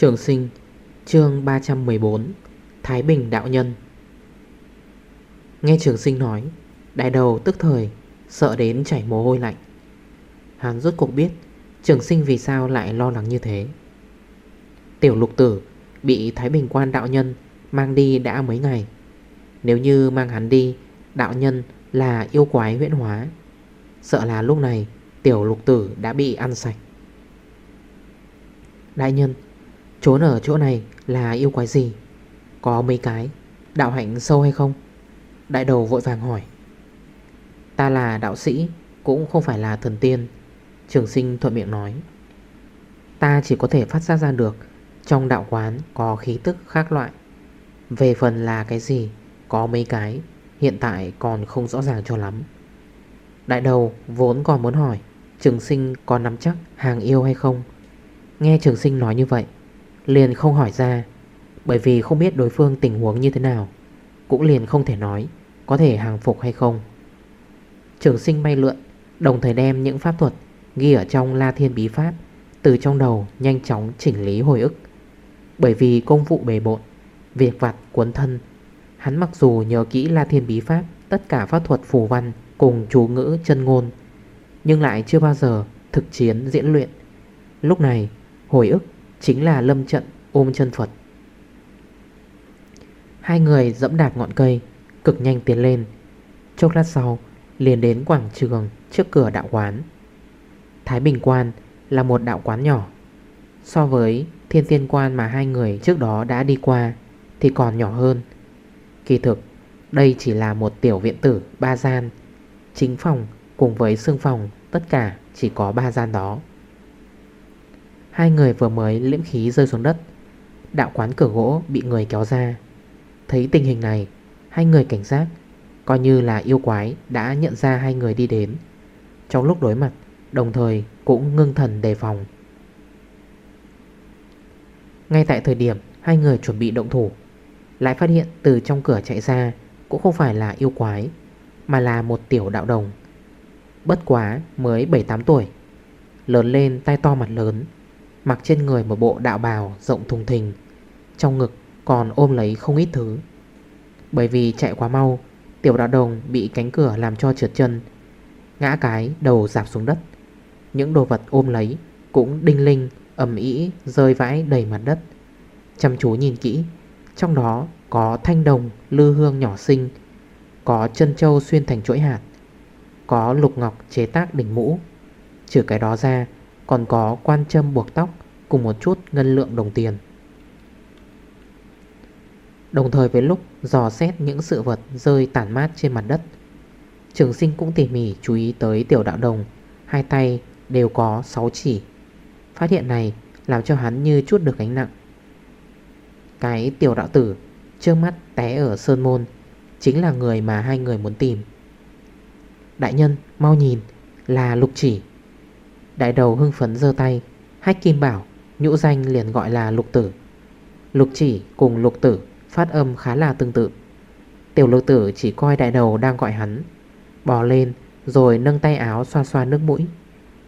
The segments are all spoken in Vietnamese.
Trường sinh, chương 314 Thái Bình Đạo Nhân. Nghe trường sinh nói, Đại đầu tức thời, Sợ đến chảy mồ hôi lạnh. Hắn rốt cuộc biết, Trường sinh vì sao lại lo lắng như thế. Tiểu lục tử Bị Thái Bình quan đạo nhân Mang đi đã mấy ngày. Nếu như mang hắn đi, Đạo nhân là yêu quái huyện hóa. Sợ là lúc này Tiểu lục tử đã bị ăn sạch. Đại nhân Trốn ở chỗ này là yêu quái gì? Có mấy cái, Đạo hạnh sâu hay không? Đại đầu vội vàng hỏi. Ta là đạo sĩ, Cũng không phải là thần tiên, Trường sinh thuận miệng nói. Ta chỉ có thể phát giác ra được, Trong đạo quán có khí tức khác loại. Về phần là cái gì, Có mấy cái, Hiện tại còn không rõ ràng cho lắm. Đại đầu vốn còn muốn hỏi, Trường sinh có nắm chắc hàng yêu hay không? Nghe trường sinh nói như vậy Liền không hỏi ra, Bởi vì không biết đối phương tình huống như thế nào, Cũng liền không thể nói Có thể hàng phục hay không. Trường sinh bay lượn, Đồng thời đem những pháp thuật Ghi ở trong La Thiên Bí Pháp Từ trong đầu nhanh chóng chỉnh lý hồi ức. Bởi vì công vụ bề bộn, Việc vặt cuốn thân, Hắn mặc dù nhờ kỹ La Thiên Bí Pháp, Tất cả pháp thuật phù văn Cùng chú ngữ chân ngôn, Nhưng lại chưa bao giờ thực chiến diễn luyện. Lúc này, hồi ức Chính là lâm trận ôm chân Phật. Hai người dẫm đạp ngọn cây, Cực nhanh tiến lên. Chốc lát sau, liền đến quảng trường Trước cửa đạo quán. Thái Bình Quan là một đạo quán nhỏ. So với thiên tiên quan mà hai người trước đó đã đi qua, Thì còn nhỏ hơn. Kỳ thực, đây chỉ là một tiểu viện tử ba gian. Chính phòng cùng với xương phòng Tất cả chỉ có ba gian đó. Hai người vừa mới liễm khí rơi xuống đất. Đạo quán cửa gỗ bị người kéo ra. Thấy tình hình này, Hai người cảnh giác, Coi như là yêu quái đã nhận ra hai người đi đến. Trong lúc đối mặt, Đồng thời cũng ngưng thần đề phòng. Ngay tại thời điểm Hai người chuẩn bị động thủ, Lại phát hiện từ trong cửa chạy ra Cũng không phải là yêu quái, Mà là một tiểu đạo đồng. Bất quá mới 7-8 tuổi, Lớn lên tay to mặt lớn Mặc trên người một bộ đạo bào rộng thùng thình, Trong ngực còn ôm lấy không ít thứ. Bởi vì chạy quá mau, Tiểu đạo đồng bị cánh cửa làm cho trượt chân, Ngã cái đầu dạp xuống đất. Những đồ vật ôm lấy Cũng đinh linh ẩm ý Rơi vãi đầy mặt đất. Chăm chú nhìn kỹ, Trong đó có thanh đồng lư hương nhỏ xinh, Có chân trâu xuyên thành chuỗi hạt, Có lục ngọc chế tác đỉnh mũ. Trừ cái đó ra còn có quan châm buộc tóc Cùng một chút ngân lượng đồng tiền. Đồng thời với lúc dò xét những sự vật rơi tản mát trên mặt đất, Trường sinh cũng tỉ mỉ chú ý tới tiểu đạo đồng. Hai tay đều có 6 chỉ. Phát hiện này làm cho hắn như chút được gánh nặng. Cái tiểu đạo tử trước mắt té ở Sơn Môn, Chính là người mà hai người muốn tìm. Đại nhân, mau nhìn, Là lục chỉ. Đại đầu hưng phấn dơ tay. Hách Kim Bảo, Nhũ danh liền gọi là lục tử. Lục chỉ cùng lục tử Phát âm khá là tương tự. Tiểu lục tử chỉ coi đại đầu đang gọi hắn. Bò lên, Rồi nâng tay áo xoa xoa nước mũi.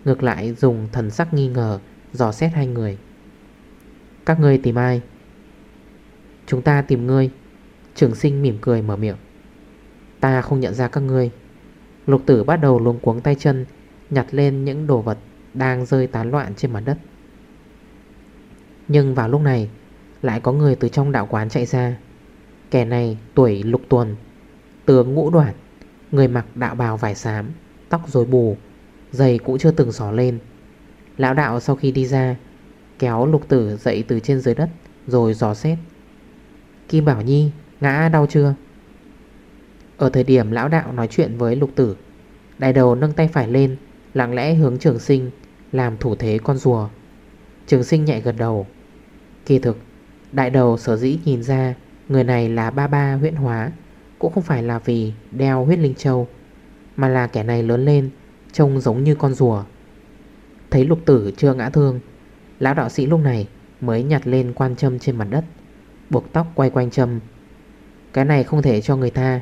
Ngược lại dùng thần sắc nghi ngờ, Dò xét hai người. Các ngươi tìm ai? Chúng ta tìm ngươi. Trường sinh mỉm cười mở miệng. Ta không nhận ra các ngươi. Lục tử bắt đầu luống cuống tay chân, Nhặt lên những đồ vật đang rơi tán loạn trên mặt đất. Nhưng vào lúc này, Lại có người từ trong đạo quán chạy ra. Kẻ này tuổi lục tuần, Tướng ngũ đoạn Người mặc đạo bào vải xám, Tóc rối bù, Giày cũng chưa từng xỏ lên. Lão đạo sau khi đi ra, Kéo lục tử dậy từ trên dưới đất Rồi dò xét. Kim Bảo Nhi, ngã đau chưa? Ở thời điểm lão đạo nói chuyện với lục tử, Đại đầu nâng tay phải lên, Lặng lẽ hướng trường sinh làm thủ thế con rùa. Trường sinh nhẹ gật đầu. Kỳ thực, Đại đầu sở dĩ nhìn ra Người này là ba ba huyện hóa, Cũng không phải là vì đeo huyết linh châu, Mà là kẻ này lớn lên Trông giống như con rùa. Thấy lục tử chưa ngã thương, Lão đạo sĩ lúc này mới nhặt lên quan châm trên mặt đất, Buộc tóc quay quanh châm. Cái này không thể cho người ta,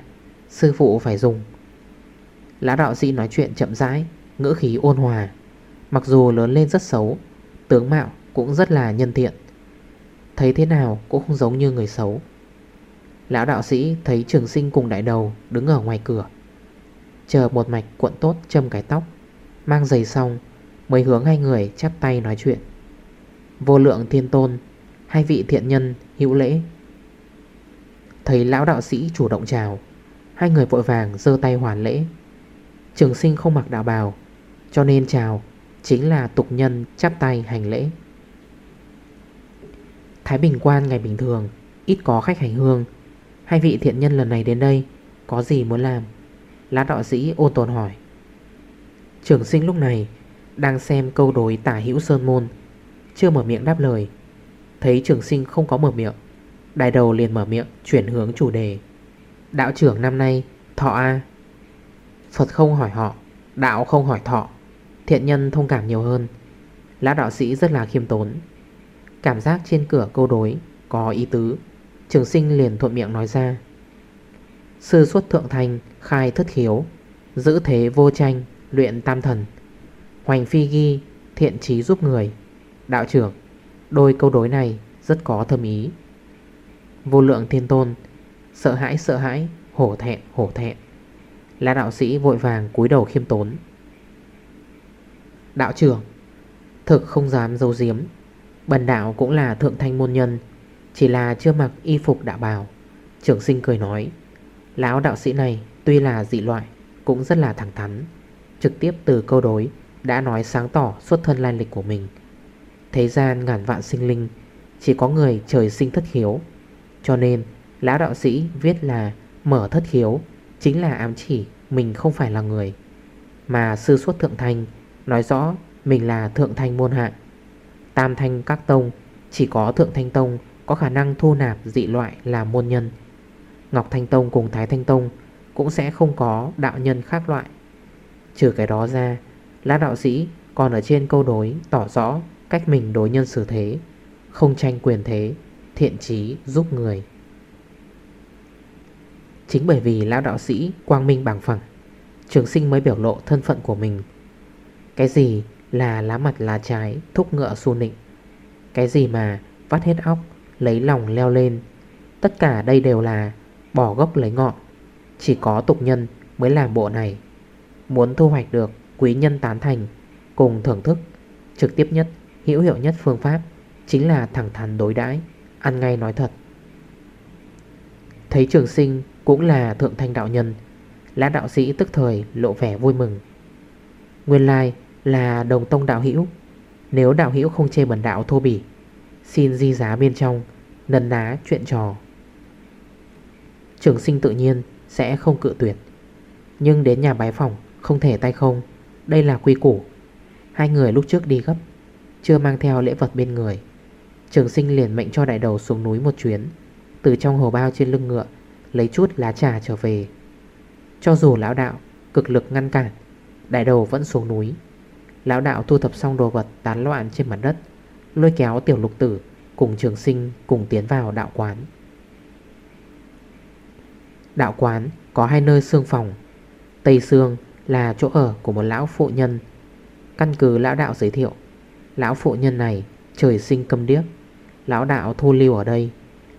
Sư phụ phải dùng. Lão đạo sĩ nói chuyện chậm rãi, Ngữ khí ôn hòa. Mặc dù lớn lên rất xấu Tướng mạo cũng rất là nhân thiện, Thấy thế nào cũng không giống như người xấu. Lão đạo sĩ thấy trường sinh cùng đại đầu Đứng ở ngoài cửa. Chờ một mạch cuộn tốt châm cái tóc Mang giày xong Mới hướng hai người chắp tay nói chuyện. Vô lượng thiên tôn Hai vị thiện nhân hữu lễ. Thấy lão đạo sĩ chủ động chào Hai người vội vàng dơ tay hoàn lễ. Trường sinh không mặc đạo bào Cho nên chào Chính là tục nhân chắp tay hành lễ. Thái Bình Quan ngày bình thường, Ít có khách hành hương. Hai vị thiện nhân lần này đến đây, Có gì muốn làm? Lá đạo sĩ ôn tồn hỏi. Trường sinh lúc này, Đang xem câu đối tả hữu sơn môn. Chưa mở miệng đáp lời. Thấy trường sinh không có mở miệng, Đại đầu liền mở miệng chuyển hướng chủ đề. Đạo trưởng năm nay, Thọ A. Phật không hỏi họ, Đạo không hỏi thọ. Thiện nhân thông cảm nhiều hơn. Lão đạo sĩ rất là khiêm tốn. Cảm giác trên cửa câu đối Có ý tứ. Trường sinh liền thuận miệng nói ra. Sư xuất thượng thành, khai thất khiếu, Giữ thế vô tranh, Luyện tam thần. Hoành phi ghi, thiện trí giúp người. Đạo trưởng, Đôi câu đối này rất có thâm ý. Vô lượng thiên tôn, Sợ hãi sợ hãi, Hổ thẹn hổ thẹn. Là đạo sĩ vội vàng cúi đầu khiêm tốn. Đạo trưởng. Thực không dám dấu diếm Bần đạo cũng là thượng thanh môn nhân, Chỉ là chưa mặc y phục đạo bào. Trưởng sinh cười nói, Lão đạo sĩ này tuy là dị loại, Cũng rất là thẳng thắn. Trực tiếp từ câu đối, Đã nói sáng tỏ xuất thân lai lịch của mình. Thế gian ngàn vạn sinh linh, Chỉ có người trời sinh thất hiếu Cho nên, Lão đạo sĩ viết là Mở thất hiếu Chính là ám chỉ, mình không phải là người. Mà sư xuất thượng thanh Nói rõ, mình là thượng thanh môn hạ. Tam thanh các tông, Chỉ có thượng thanh tông Có khả năng thu nạp dị loại là môn nhân. Ngọc Thanh Tông cùng Thái Thanh Tông Cũng sẽ không có đạo nhân khác loại. Trừ cái đó ra Lá đạo sĩ còn ở trên câu đối Tỏ rõ cách mình đối nhân xử thế, Không tranh quyền thế, Thiện trí giúp người. Chính bởi vì lão đạo sĩ quang minh bằng phẳng, Trường sinh mới biểu lộ thân phận của mình cái gì là lá mặt lá trái Thúc ngựa xu nịnh? Cái gì mà vắt hết óc Lấy lòng leo lên? Tất cả đây đều là bỏ gốc lấy ngọn. Chỉ có tục nhân mới làm bộ này. Muốn thu hoạch được quý nhân tán thành Cùng thưởng thức Trực tiếp nhất, hữu hiệu nhất phương pháp Chính là thẳng thắn đối đãi Ăn ngay nói thật. Thấy trường sinh cũng là thượng thanh đạo nhân Lã đạo sĩ tức thời lộ vẻ vui mừng. Nguyên lai là đồng tông đạo hữu. Nếu đạo hữu không chê bẩn đạo thô bỉ, Xin di giá bên trong, Nần ná chuyện trò. Trường sinh tự nhiên sẽ không cự tuyệt, Nhưng đến nhà bái phòng Không thể tay không. Đây là quy củ. Hai người lúc trước đi gấp, Chưa mang theo lễ vật bên người. Trường sinh liền mệnh cho đại đầu xuống núi một chuyến, Từ trong hồ bao trên lưng ngựa, Lấy chút lá trà trở về. Cho dù lão đạo cực lực ngăn cản, Đại đầu vẫn xuống núi. Lão đạo thu thập xong đồ vật tán loạn trên mặt đất, Lôi kéo tiểu lục tử Cùng trường sinh cùng tiến vào đạo quán. Đạo quán có hai nơi xương phòng. Tây xương là chỗ ở của một lão phụ nhân. Căn cứ lão đạo giới thiệu, Lão phụ nhân này trời sinh câm điếc. Lão đạo thu lưu ở đây,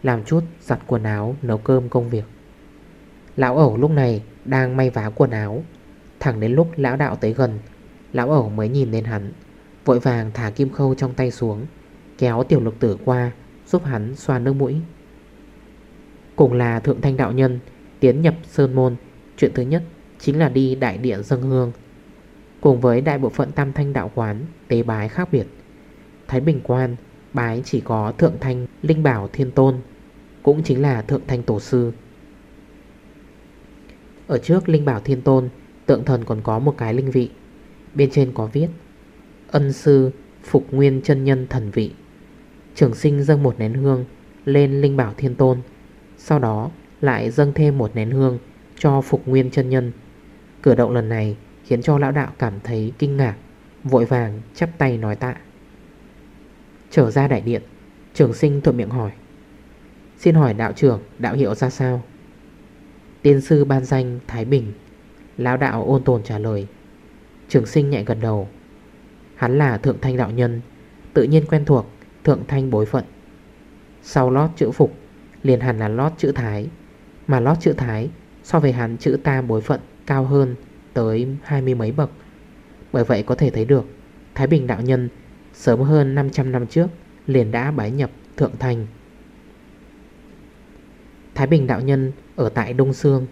Làm chút giặt quần áo, nấu cơm công việc. Lão ẩu lúc này đang may vá quần áo. Thẳng đến lúc lão đạo tới gần Lão ẩu mới nhìn lên hắn, Vội vàng thả kim khâu trong tay xuống, Kéo tiểu lục tử qua, Giúp hắn xoa nước mũi. Cùng là thượng thanh đạo nhân, Tiến nhập Sơn Môn, Chuyện thứ nhất chính là đi đại điện dân hương. Cùng với đại bộ phận tam thanh đạo quán, Tế bái khác biệt. Thái Bình Quan, bái chỉ có thượng thanh Linh Bảo Thiên Tôn, Cũng chính là thượng thanh tổ sư. Ở trước Linh Bảo Thiên Tôn, Tượng thần còn có một cái linh vị. Bên trên có viết, Ân sư Phục Nguyên chân Nhân thần vị. Trường sinh dâng một nén hương Lên Linh Bảo Thiên Tôn, Sau đó lại dâng thêm một nén hương Cho Phục Nguyên chân Nhân. Cử động lần này khiến cho lão đạo cảm thấy kinh ngạc, Vội vàng chắp tay nói tạ. Trở ra đại điện, Trường sinh thuận miệng hỏi, Xin hỏi đạo trưởng, đạo hiệu ra sao? Tiên sư ban danh Thái Bình, Lão đạo ôn tồn trả lời Trường sinh nhẹ gật đầu. Hắn là thượng thanh đạo nhân, Tự nhiên quen thuộc thượng thanh bối phận. Sau lót chữ phục, Liền hẳn là lót chữ thái, Mà lót chữ thái So với hắn chữ ta bối phận cao hơn Tới hai mươi mấy bậc. Bởi vậy có thể thấy được, Thái Bình đạo nhân sớm hơn 500 năm trước Liền đã bái nhập thượng thanh. Thái Bình đạo nhân ở tại Đông Sương.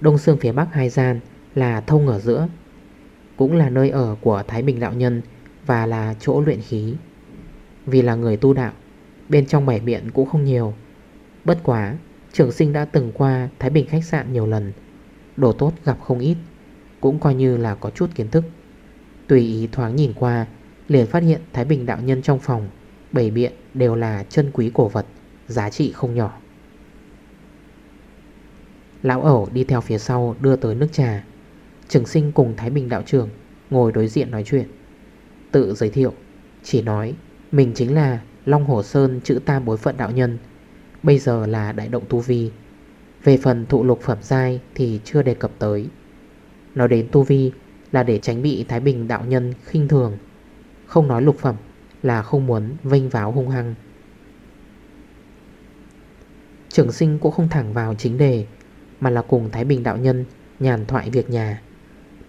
Đông Sương phía Bắc hai gian là thông ở giữa. Cũng là nơi ở của Thái Bình đạo nhân Và là chỗ luyện khí. Vì là người tu đạo, Bên trong bảy biện cũng không nhiều. Bất quá, Trường sinh đã từng qua Thái Bình khách sạn nhiều lần, Đồ tốt gặp không ít, Cũng coi như là có chút kiến thức. Tùy ý thoáng nhìn qua, Liền phát hiện Thái Bình đạo nhân trong phòng Bảy biện đều là chân quý cổ vật, Giá trị không nhỏ. Lão ẩu đi theo phía sau đưa tới nước trà. Trường sinh cùng Thái Bình đạo trưởng Ngồi đối diện nói chuyện. Tự giới thiệu, Chỉ nói, mình chính là Long Hồ Sơn chữ tam bối phận đạo nhân, Bây giờ là đại động tu vi. Về phần thụ lục phẩm giai Thì chưa đề cập tới. Nói đến tu vi là để tránh bị Thái Bình đạo nhân khinh thường. Không nói lục phẩm Là không muốn vinh váo hung hăng. Trường sinh cũng không thẳng vào chính đề, Mà là cùng Thái Bình đạo nhân Nhàn thoại việc nhà.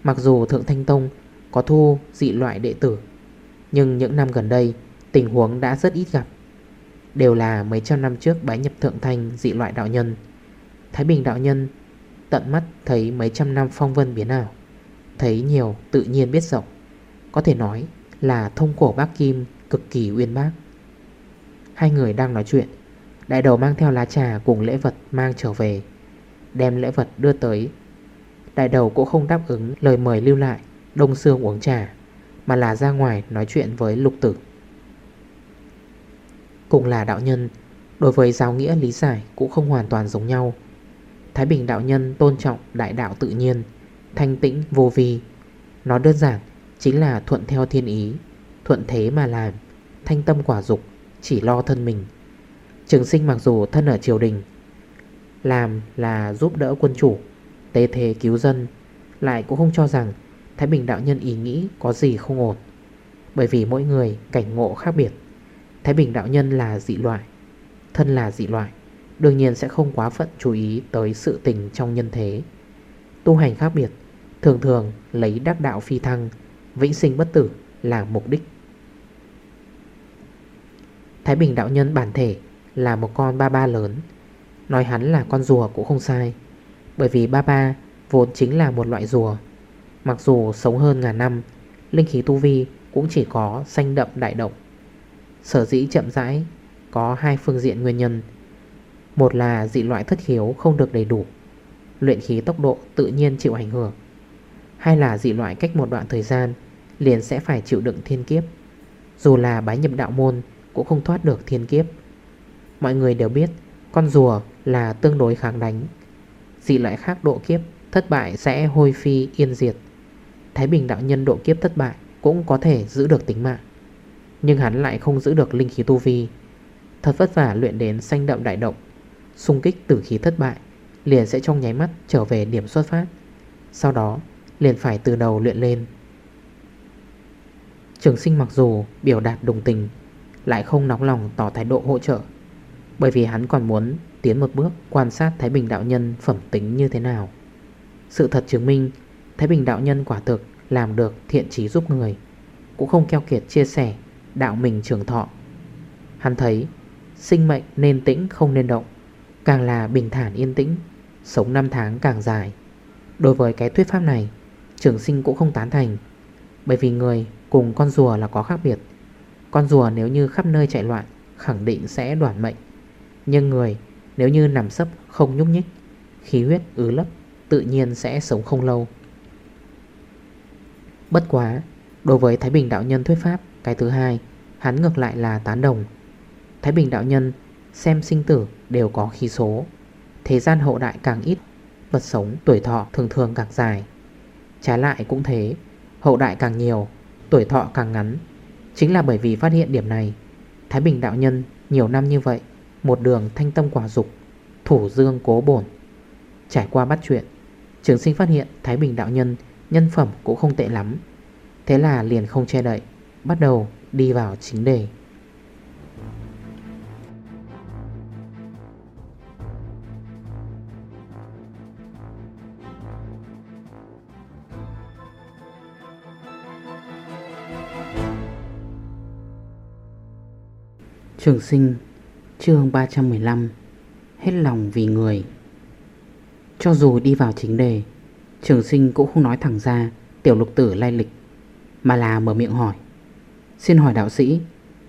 Mặc dù Thượng Thanh Tông có thu dị loại đệ tử, Nhưng những năm gần đây, Tình huống đã rất ít gặp. Đều là mấy trăm năm trước bái nhập Thượng Thanh dị loại đạo nhân. Thái Bình đạo nhân Tận mắt thấy mấy trăm năm phong vân biến ảo, Thấy nhiều tự nhiên biết rộng, Có thể nói là thông cổ bác Kim cực kỳ uyên bác. Hai người đang nói chuyện, Đại đầu mang theo lá trà cùng lễ vật mang trở về, Đem lễ vật đưa tới Đại đầu cũng không đáp ứng lời mời lưu lại, Đông Sương uống trà, Mà là ra ngoài nói chuyện với lục tử. Cùng là đạo nhân, Đối với giáo nghĩa lý giải cũng không hoàn toàn giống nhau. Thái Bình đạo nhân tôn trọng đại đạo tự nhiên, Thanh tĩnh vô vi. Nó đơn giản chính là thuận theo thiên ý, Thuận thế mà làm, Thanh tâm quả dục, Chỉ lo thân mình. Trường sinh mặc dù thân ở triều đình, Làm là giúp đỡ quân chủ Tế thế cứu dân, Lại cũng không cho rằng Thái Bình đạo nhân ý nghĩ có gì không ổn. Bởi vì mỗi người cảnh ngộ khác biệt. Thái Bình đạo nhân là dị loại, Thân là dị loại, Đương nhiên sẽ không quá phận chú ý tới sự tình trong nhân thế. Tu hành khác biệt, Thường thường lấy đắc đạo phi thăng, Vĩnh sinh bất tử là mục đích. Thái Bình đạo nhân bản thể là một con ba ba lớn, Nói hắn là con rùa cũng không sai. Bởi vì ba ba vốn chính là một loại rùa. Mặc dù sống hơn ngàn năm, Linh khí tu vi cũng chỉ có xanh đậm đại động Sở dĩ chậm rãi, Có hai phương diện nguyên nhân. Một là dị loại thất hiếu không được đầy đủ, Luyện khí tốc độ tự nhiên chịu ảnh hưởng. Hai là dị loại cách một đoạn thời gian Liền sẽ phải chịu đựng thiên kiếp. Dù là bái nhập đạo môn Cũng không thoát được thiên kiếp. Mọi người đều biết, Con rùa là tương đối kháng đánh. Dị loại khác độ kiếp, Thất bại sẽ hôi phi yên diệt. Thái Bình đạo nhân độ kiếp thất bại Cũng có thể giữ được tính mạng. Nhưng hắn lại không giữ được linh khí tu vi. Thật vất vả luyện đến xanh đậm đại động, Xung kích tử khí thất bại, Liền sẽ trong nháy mắt trở về điểm xuất phát. Sau đó, liền phải từ đầu luyện lên. Trường sinh mặc dù biểu đạt đồng tình, Lại không nóng lòng tỏ thái độ hỗ trợ, Bởi vì hắn còn muốn tiến một bước quan sát Thái Bình Đạo Nhân phẩm tính như thế nào. Sự thật chứng minh, Thái Bình Đạo Nhân quả thực làm được thiện trí giúp người, Cũng không keo kiệt chia sẻ đạo mình trường thọ. Hắn thấy, sinh mệnh nên tĩnh không nên động, Càng là bình thản yên tĩnh, Sống năm tháng càng dài. Đối với cái thuyết pháp này, Trường sinh cũng không tán thành, Bởi vì người cùng con rùa là có khác biệt. Con rùa nếu như khắp nơi chạy loạn, Khẳng định sẽ đoản mệnh, Nhưng người nếu như nằm sấp, không nhúc nhích, Khí huyết ứ lấp, Tự nhiên sẽ sống không lâu. Bất quá, Đối với Thái Bình Đạo Nhân thuyết pháp, Cái thứ hai, Hắn ngược lại là tán đồng. Thái Bình Đạo Nhân xem sinh tử đều có khí số. Thế gian hậu đại càng ít, Vật sống, tuổi thọ thường thường càng dài. Trái lại cũng thế, Hậu đại càng nhiều, Tuổi thọ càng ngắn. Chính là bởi vì phát hiện điểm này, Thái Bình Đạo Nhân nhiều năm như vậy một đường thanh tâm quả dục, Thủ dương cố bổn. Trải qua bắt chuyện, Trường sinh phát hiện Thái Bình Đạo Nhân Nhân phẩm cũng không tệ lắm. Thế là liền không che đậy, Bắt đầu đi vào chính đề. Trường sinh chương 315 Hết lòng vì người. Cho dù đi vào chính đề, Trường sinh cũng không nói thẳng ra, Tiểu lục tử lai lịch, Mà là mở miệng hỏi. Xin hỏi đạo sĩ,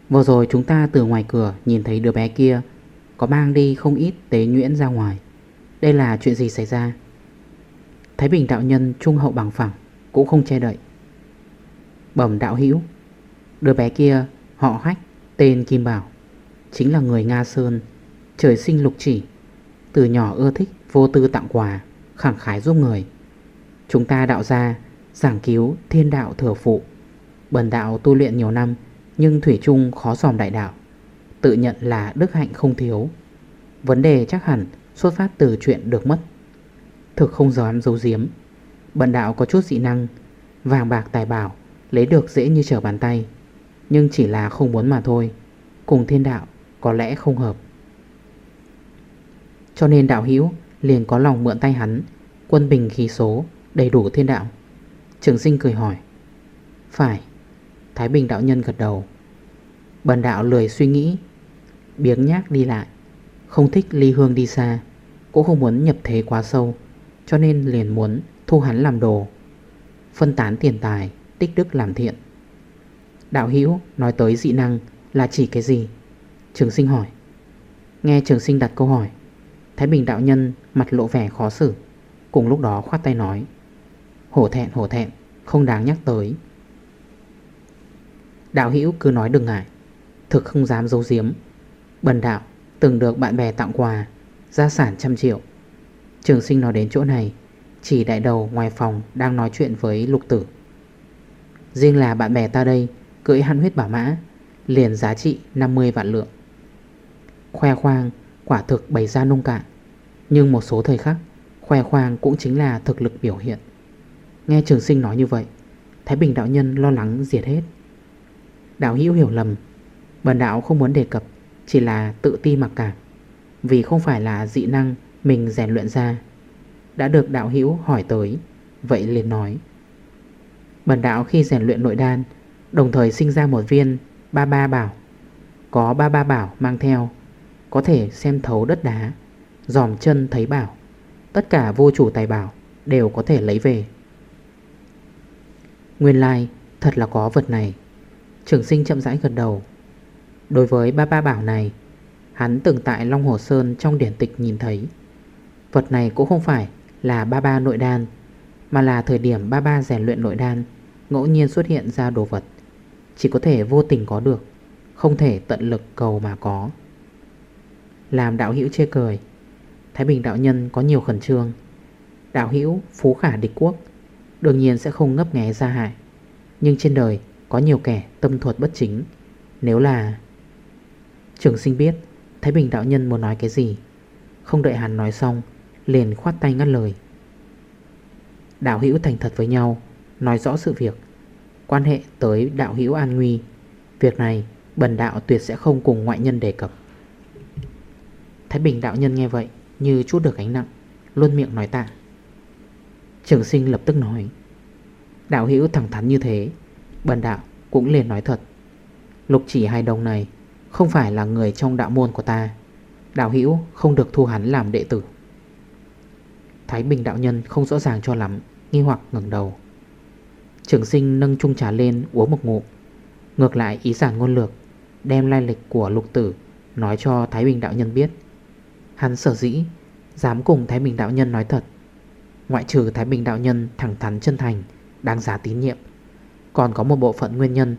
Vừa rồi chúng ta từ ngoài cửa nhìn thấy đứa bé kia, Có mang đi không ít tế nhuyễn ra ngoài. Đây là chuyện gì xảy ra? Thái Bình đạo nhân trung hậu bằng phẳng, Cũng không che đậy. Bẩm đạo hữu, Đứa bé kia, họ hách, tên Kim Bảo. Chính là người Nga Sơn. Trời sinh lục chỉ, Từ nhỏ ưa thích vô tư tặng quà, Khẳng khái giúp người. Chúng ta đạo ra giảng cứu, thiên đạo, thừa phụ. Bần đạo tu luyện nhiều năm, Nhưng Thủy chung khó dòm đại đạo. Tự nhận là đức hạnh không thiếu. Vấn đề chắc hẳn xuất phát từ chuyện được mất. Thực không dám giấu giếm. Bần đạo có chút dị năng, Vàng bạc tài bảo, Lấy được dễ như trở bàn tay. Nhưng chỉ là không muốn mà thôi. Cùng thiên đạo có lẽ không hợp. Cho nên đạo hữu liền có lòng mượn tay hắn, Quân bình khí số, đầy đủ thiên đạo. Trường sinh cười hỏi, Phải. Thái Bình đạo nhân gật đầu. Bần đạo lười suy nghĩ, Biếng nhác đi lại, Không thích ly hương đi xa, Cũng không muốn nhập thế quá sâu, Cho nên liền muốn thu hắn làm đồ, Phân tán tiền tài, Tích đức làm thiện. Đạo hữu nói tới dị năng Là chỉ cái gì? Trường sinh hỏi. Nghe trường sinh đặt câu hỏi, Thái Bình đạo nhân mặt lộ vẻ khó xử, Cùng lúc đó khoát tay nói. Hổ thẹn hổ thẹn, Không đáng nhắc tới. Đạo hữu cứ nói đừng ngại, Thực không dám giấu giếm. Bần đạo, từng được bạn bè tặng quà, Gia sản trăm triệu. Trường sinh nói đến chỗ này, Chỉ đại đầu ngoài phòng đang nói chuyện với lục tử. Riêng là bạn bè ta đây, Cưỡi hăn huyết bảo mã, Liền giá trị 50 vạn lượng. Khoe khoang quả thực bày ra nông cạn. Nhưng một số thời khắc, Khoe khoang cũng chính là thực lực biểu hiện. Nghe trường sinh nói như vậy, Thái Bình đạo nhân lo lắng diệt hết. Đạo hữu hiểu lầm, Bần đạo không muốn đề cập, Chỉ là tự ti mặc cảm. Vì không phải là dị năng Mình rèn luyện ra, Đã được đạo hữu hỏi tới, Vậy liền nói. Bần đạo khi rèn luyện nội đan, Đồng thời sinh ra một viên Ba ba bảo. Có ba ba bảo mang theo có thể xem thấu đất đá Dòm chân thấy bảo. Tất cả vô chủ tài bảo Đều có thể lấy về. Nguyên lai like, thật là có vật này. Trường sinh chậm rãi gật đầu. Đối với ba ba bảo này Hắn từng tại Long Hồ Sơn trong điển tịch nhìn thấy. Vật này cũng không phải là ba ba nội đan Mà là thời điểm ba ba rèn luyện nội đan Ngẫu nhiên xuất hiện ra đồ vật. Chỉ có thể vô tình có được Không thể tận lực cầu mà có. Làm đạo hữu chê cười. Thái Bình đạo nhân có nhiều khẩn trương. Đạo hữu phú khả địch quốc, Đương nhiên sẽ không ngấp nghé ra hại. Nhưng trên đời có nhiều kẻ tâm thuật bất chính. Nếu là Trường sinh biết Thái Bình đạo nhân muốn nói cái gì, Không đợi hắn nói xong, Liền khoát tay ngắt lời. Đạo hữu thành thật với nhau, Nói rõ sự việc. Quan hệ tới đạo hữu an nguy, Việc này bần đạo tuyệt sẽ không cùng ngoại nhân đề cập. Thái Bình đạo nhân nghe vậy, Như chút được ánh nặng, Luôn miệng nói tạ. Trường sinh lập tức nói, Đạo hữu thẳng thắn như thế, Bần đạo cũng liền nói thật. Lục chỉ hai đồng này Không phải là người trong đạo môn của ta, Đạo hữu không được thu hắn làm đệ tử. Thái Bình đạo nhân không rõ ràng cho lắm, Nghi hoặc ngừng đầu. Trường sinh nâng chung trà lên uống một ngụm, Ngược lại ý giản ngôn lược, Đem lai lịch của lục tử Nói cho Thái Bình đạo nhân biết. Hắn sở dĩ Dám cùng Thái Bình đạo nhân nói thật. Ngoại trừ Thái Bình đạo nhân thẳng thắn chân thành, Đáng giá tín nhiệm, Còn có một bộ phận nguyên nhân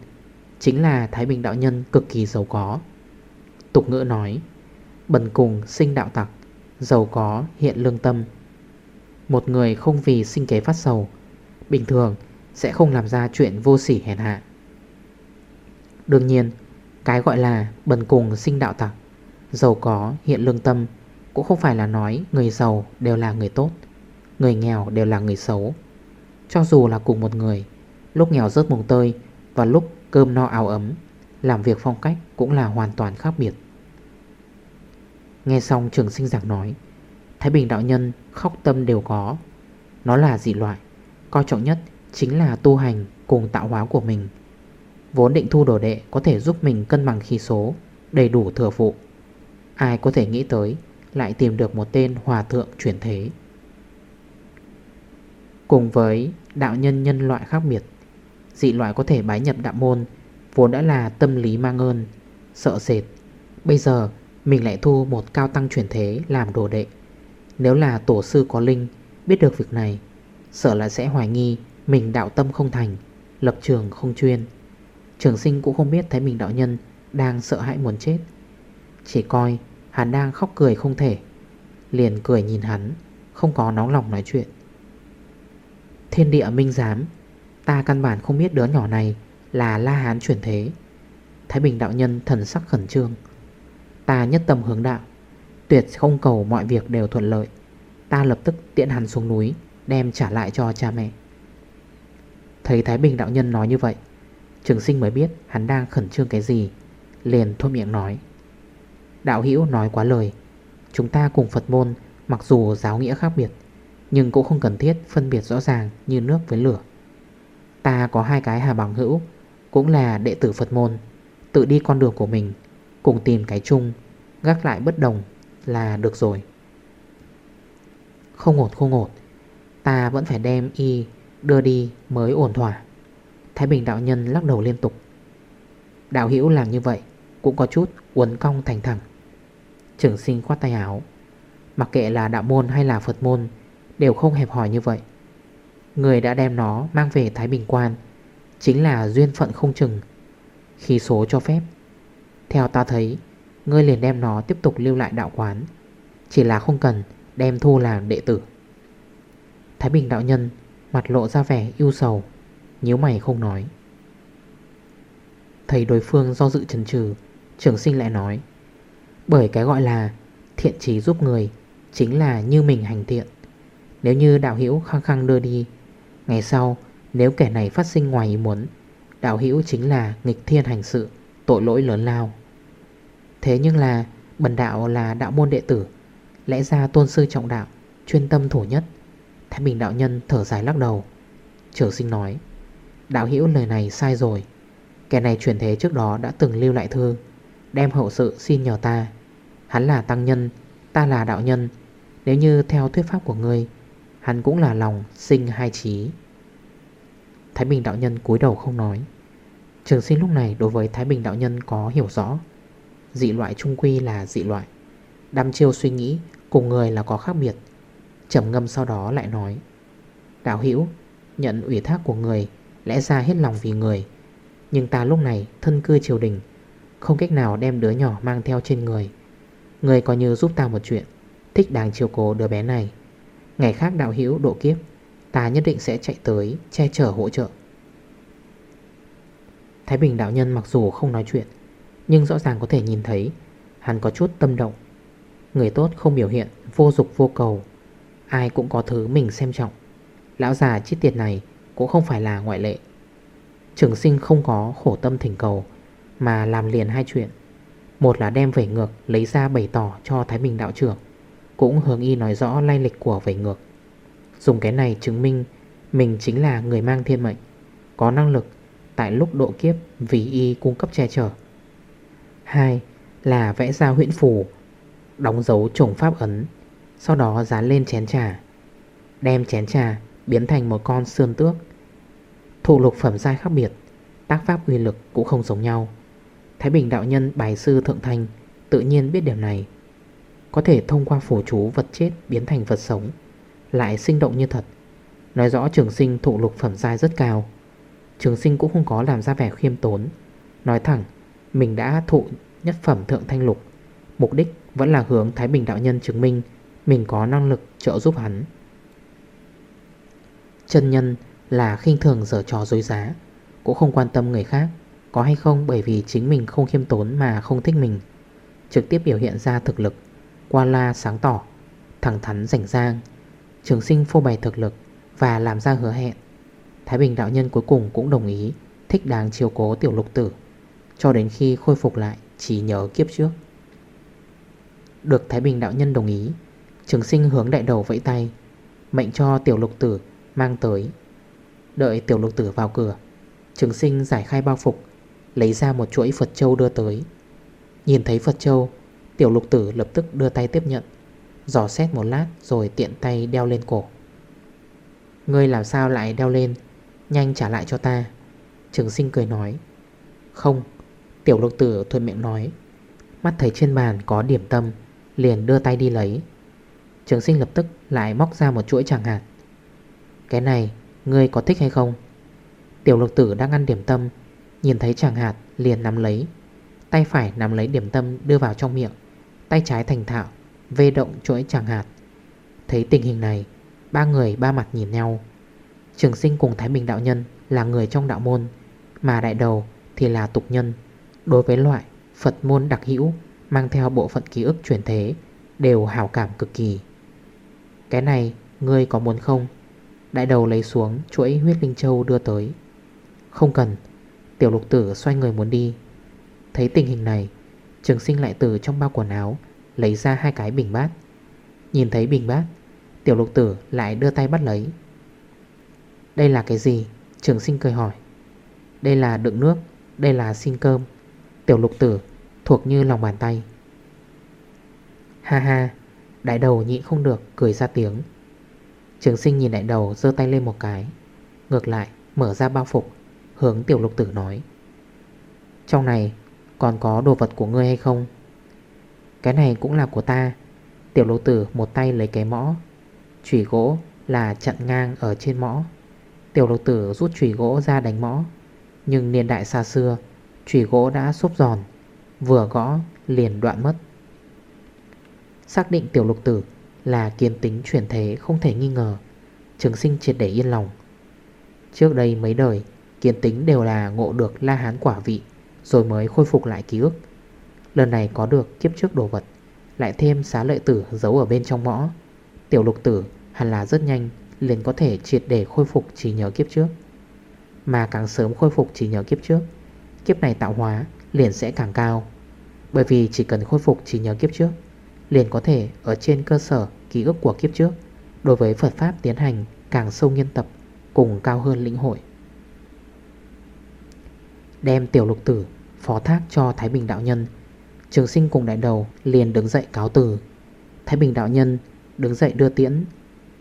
Chính là Thái Bình Đạo Nhân cực kỳ giàu có. Tục ngữ nói, Bần cùng sinh đạo tặc, Giàu có hiện lương tâm. Một người không vì sinh kế phát sầu, Bình thường sẽ không làm ra chuyện vô sỉ hèn hạ. Đương nhiên, Cái gọi là bần cùng sinh đạo tặc, Giàu có hiện lương tâm cũng không phải là nói người giàu đều là người tốt, Người nghèo đều là người xấu. Cho dù là cùng một người, Lúc nghèo rớt mồng tơi Và lúc cơm no áo ấm, Làm việc phong cách cũng là hoàn toàn khác biệt. Nghe xong trường sinh giảng nói, Thái Bình đạo nhân khóc tâm đều có. Nó là dị loại, Coi trọng nhất chính là tu hành cùng tạo hóa của mình. Vốn định thu đồ đệ có thể giúp mình cân bằng khí số, Đầy đủ thừa phụ Ai có thể nghĩ tới lại tìm được một tên hòa thượng chuyển thế. Cùng với đạo nhân nhân loại khác biệt, Dị loại có thể bái nhập đạo môn, Vốn đã là tâm lý mang ơn, Sợ sệt. Bây giờ, mình lại thu một cao tăng chuyển thế làm đồ đệ. Nếu là tổ sư có linh, Biết được việc này, Sợ là sẽ hoài nghi Mình đạo tâm không thành, Lập trường không chuyên. Trường sinh cũng không biết thấy mình đạo nhân Đang sợ hãi muốn chết. Chỉ coi hắn đang khóc cười không thể. Liền cười nhìn hắn, Không có nóng lòng nói chuyện. Thiên địa minh giám, Ta căn bản không biết đứa nhỏ này Là La Hán chuyển thế. Thái Bình đạo nhân thần sắc khẩn trương. Ta nhất tâm hướng đạo, Tuyệt không cầu mọi việc đều thuận lợi. Ta lập tức tiện hắn xuống núi, Đem trả lại cho cha mẹ. Thấy Thái Bình đạo nhân nói như vậy, Trường sinh mới biết hắn đang khẩn trương cái gì, Liền thôi miệng nói. Đạo hữu nói quá lời. Chúng ta cùng Phật môn, Mặc dù giáo nghĩa khác biệt, Nhưng cũng không cần thiết phân biệt rõ ràng Như nước với lửa. Ta có hai cái hà bằng hữu, Cũng là đệ tử Phật môn, Tự đi con đường của mình, Cùng tìm cái chung, Gác lại bất đồng là được rồi. Không ổn không ổn. Ta vẫn phải đem y đưa đi mới ổn thỏa. Thái Bình đạo nhân lắc đầu liên tục. Đạo hữu làm như vậy Cũng có chút uốn cong thành thẳng. Trưởng sinh quát tay áo. Mặc kệ là đạo môn hay là Phật môn, Đều không hẹp hỏi như vậy. Người đã đem nó mang về Thái Bình Quan, Chính là duyên phận không chừng Khi số cho phép. Theo ta thấy, Ngươi liền đem nó tiếp tục lưu lại đạo quán, Chỉ là không cần đem thu làm đệ tử. Thái Bình đạo nhân Mặt lộ ra vẻ yêu sầu nếu mày không nói. Thầy đối phương do dự chần chừ, Trường sinh lại nói bởi cái gọi là thiện trí giúp người Chính là như mình hành thiện. Nếu như đạo hữu khăng khăng đưa đi, Ngày sau nếu kẻ này phát sinh ngoài ý muốn, Đạo hữu chính là nghịch thiên hành sự, Tội lỗi lớn lao. Thế nhưng là Bần đạo là đạo môn đệ tử, Lẽ ra tôn sư trọng đạo, Chuyên tâm thủ nhất. Thái Bình đạo nhân thở dài lắc đầu. Trở sinh nói, Đạo hữu lời này sai rồi. Kẻ này chuyển thế trước đó đã từng lưu lại thư, Đem hậu sự xin nhờ ta. Hắn là tăng nhân, Ta là đạo nhân. Nếu như theo thuyết pháp của ngươi, Hắn cũng là lòng sinh hai trí. Thái Bình đạo nhân cúi đầu không nói. Trường sinh lúc này đối với Thái Bình đạo nhân có hiểu rõ. Dị loại trung quy là dị loại. Đam chiêu suy nghĩ, Cùng người là có khác biệt. Trầm ngâm sau đó lại nói. Đạo hữu, Nhận ủy thác của người Lẽ ra hết lòng vì người. Nhưng ta lúc này thân cư triều đình, Không cách nào đem đứa nhỏ mang theo trên người. Người coi như giúp ta một chuyện. Thích đáng chiều cố đứa bé này. Ngày khác đạo hữu độ kiếp, Ta nhất định sẽ chạy tới che chở hỗ trợ. Thái Bình đạo nhân mặc dù không nói chuyện, Nhưng rõ ràng có thể nhìn thấy, Hắn có chút tâm động. Người tốt không biểu hiện, vô dục vô cầu. Ai cũng có thứ mình xem trọng. Lão già chi tiệt này Cũng không phải là ngoại lệ. Trường sinh không có khổ tâm thỉnh cầu, Mà làm liền hai chuyện. Một là đem vẩy ngược lấy ra bày tỏ cho Thái Bình đạo trưởng, Cũng hướng y nói rõ lai lịch của vẩy ngược. Dùng cái này chứng minh Mình chính là người mang thiên mệnh, Có năng lực Tại lúc độ kiếp vì y cung cấp che chở. Hai là vẽ ra huyễn phù, Đóng dấu trùng pháp ấn, Sau đó dán lên chén trà, Đem chén trà biến thành một con sơn tước. Thụ lục phẩm giai khác biệt, Tác pháp uy lực cũng không giống nhau. Thái Bình đạo nhân bài sư thượng thành Tự nhiên biết điểm này. Có thể thông qua phổ chú vật chết biến thành vật sống, Lại sinh động như thật. Nói rõ trường sinh thụ lục phẩm giai rất cao. Trường sinh cũng không có làm ra vẻ khiêm tốn. Nói thẳng, Mình đã thụ nhất phẩm thượng thanh lục. Mục đích vẫn là hướng Thái Bình Đạo Nhân chứng minh Mình có năng lực trợ giúp hắn. Chân nhân là khinh thường dở trò dối giá, Cũng không quan tâm người khác. Có hay không bởi vì chính mình không khiêm tốn mà không thích mình. Trực tiếp biểu hiện ra thực lực, Qua la sáng tỏ, Thẳng thắn rảnh rang. Trường sinh phô bày thực lực Và làm ra hứa hẹn. Thái Bình đạo nhân cuối cùng cũng đồng ý, Thích đáng chiều cố tiểu lục tử. Cho đến khi khôi phục lại, Chỉ nhớ kiếp trước. Được Thái Bình đạo nhân đồng ý, Trường sinh hướng đại đầu vẫy tay, Mệnh cho tiểu lục tử mang tới. Đợi tiểu lục tử vào cửa, Trường sinh giải khai bao phục Lấy ra một chuỗi Phật Châu đưa tới. Nhìn thấy Phật Châu, Tiểu lục tử lập tức đưa tay tiếp nhận Giò xét một lát rồi tiện tay đeo lên cổ. Ngươi làm sao lại đeo lên? Nhanh trả lại cho ta. Trường sinh cười nói. Không, Tiểu lục tử thuận miệng nói. Mắt thấy trên bàn có điểm tâm, Liền đưa tay đi lấy. Trường sinh lập tức lại móc ra một chuỗi chẳng hạt Cái này, Ngươi có thích hay không? Tiểu lục tử đang ăn điểm tâm Nhìn thấy chàng hạt, liền nắm lấy. Tay phải nắm lấy điểm tâm đưa vào trong miệng. Tay trái thành thạo, Vê động chuỗi chàng hạt. Thấy tình hình này, Ba người ba mặt nhìn nhau. Trường sinh cùng Thái Bình Đạo Nhân là người trong đạo môn, Mà đại đầu thì là tục nhân. Đối với loại Phật môn đặc hữu, Mang theo bộ phận ký ức truyền thế, Đều hào cảm cực kỳ. Cái này, ngươi có muốn không? Đại đầu lấy xuống chuỗi huyết linh châu đưa tới. Không cần Tiểu lục tử xoay người muốn đi. Thấy tình hình này, Trường sinh lại từ trong bao quần áo, Lấy ra hai cái bình bát. Nhìn thấy bình bát, Tiểu lục tử lại đưa tay bắt lấy. Đây là cái gì? Trường sinh cười hỏi. Đây là đựng nước, Đây là xin cơm. Tiểu lục tử thuộc như lòng bàn tay. Ha ha, Đại đầu nhịn không được, cười ra tiếng. Trường sinh nhìn đại đầu dơ tay lên một cái, Ngược lại mở ra bao phục. Hướng tiểu lục tử nói. Trong này, còn có đồ vật của ngươi hay không? Cái này cũng là của ta. Tiểu lục tử một tay lấy cái mõ. Chủy gỗ là chặn ngang ở trên mõ. Tiểu lục tử rút chủy gỗ ra đánh mõ. Nhưng niên đại xa xưa, Chủy gỗ đã xốp giòn, Vừa gõ liền đoạn mất. Xác định tiểu lục tử Là kiên tính chuyển thế không thể nghi ngờ Trường sinh triệt để yên lòng. Trước đây mấy đời kiến tính đều là ngộ được la hán quả vị, Rồi mới khôi phục lại ký ức. Lần này có được kiếp trước đồ vật, Lại thêm xá lợi tử giấu ở bên trong mõ. Tiểu lục tử hẳn là rất nhanh liền có thể triệt để khôi phục trí nhớ kiếp trước. Mà càng sớm khôi phục trí nhớ kiếp trước, Kiếp này tạo hóa liền sẽ càng cao. Bởi vì chỉ cần khôi phục trí nhớ kiếp trước, Liền có thể ở trên cơ sở ký ức của kiếp trước, Đối với Phật Pháp tiến hành càng sâu nghiên tập, Cùng cao hơn lĩnh hội. Đem tiểu lục tử, phó thác cho Thái Bình Đạo Nhân. Trường sinh cùng đại đầu liền đứng dậy cáo từ. Thái Bình Đạo Nhân đứng dậy đưa tiễn.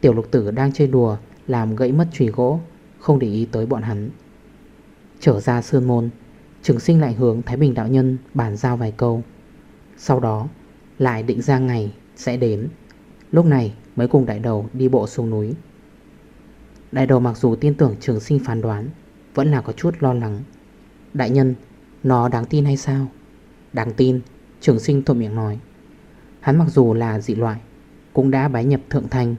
Tiểu lục tử đang chơi đùa, Làm gãy mất trùy gỗ, Không để ý tới bọn hắn. Trở ra sơn môn, Trường sinh lại hướng Thái Bình Đạo Nhân bàn giao vài câu. Sau đó, lại định ra ngày sẽ đến. Lúc này mới cùng đại đầu đi bộ xuống núi. Đại đầu mặc dù tin tưởng trường sinh phán đoán, Vẫn là có chút lo lắng. Đại nhân, Nó đáng tin hay sao? Đáng tin, Trường sinh thuộc miệng nói. Hắn mặc dù là dị loại, Cũng đã bái nhập thượng thanh.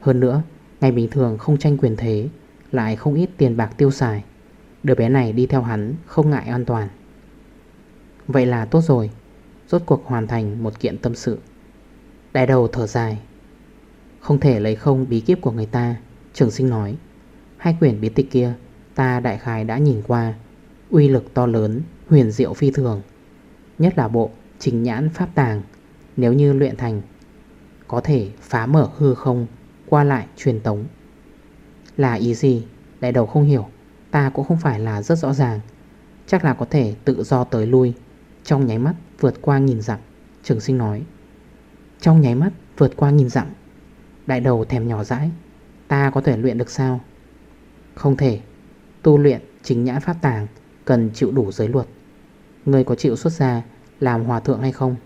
Hơn nữa, Ngày bình thường không tranh quyền thế, Lại không ít tiền bạc tiêu xài. Đứa bé này đi theo hắn không ngại an toàn. Vậy là tốt rồi. Rốt cuộc hoàn thành một kiện tâm sự. Đại đầu thở dài. Không thể lấy không bí kíp của người ta, Trường sinh nói. Hai quyển bí tịch kia, Ta đại khái đã nhìn qua. Uy lực to lớn, Huyền diệu phi thường. Nhất là bộ trình nhãn pháp tàng, Nếu như luyện thành, Có thể phá mở hư không, Qua lại truyền tống. Là ý gì? Đại đầu không hiểu, Ta cũng không phải là rất rõ ràng. Chắc là có thể tự do tới lui, Trong nháy mắt vượt qua nghìn dặm, Trường sinh nói. Trong nháy mắt vượt qua nghìn dặm, Đại đầu thèm nhỏ dãi, Ta có thể luyện được sao? Không thể, Tu luyện chính nhãn pháp tàng Cần chịu đủ giới luật. Người có chịu xuất ra Làm hòa thượng hay không?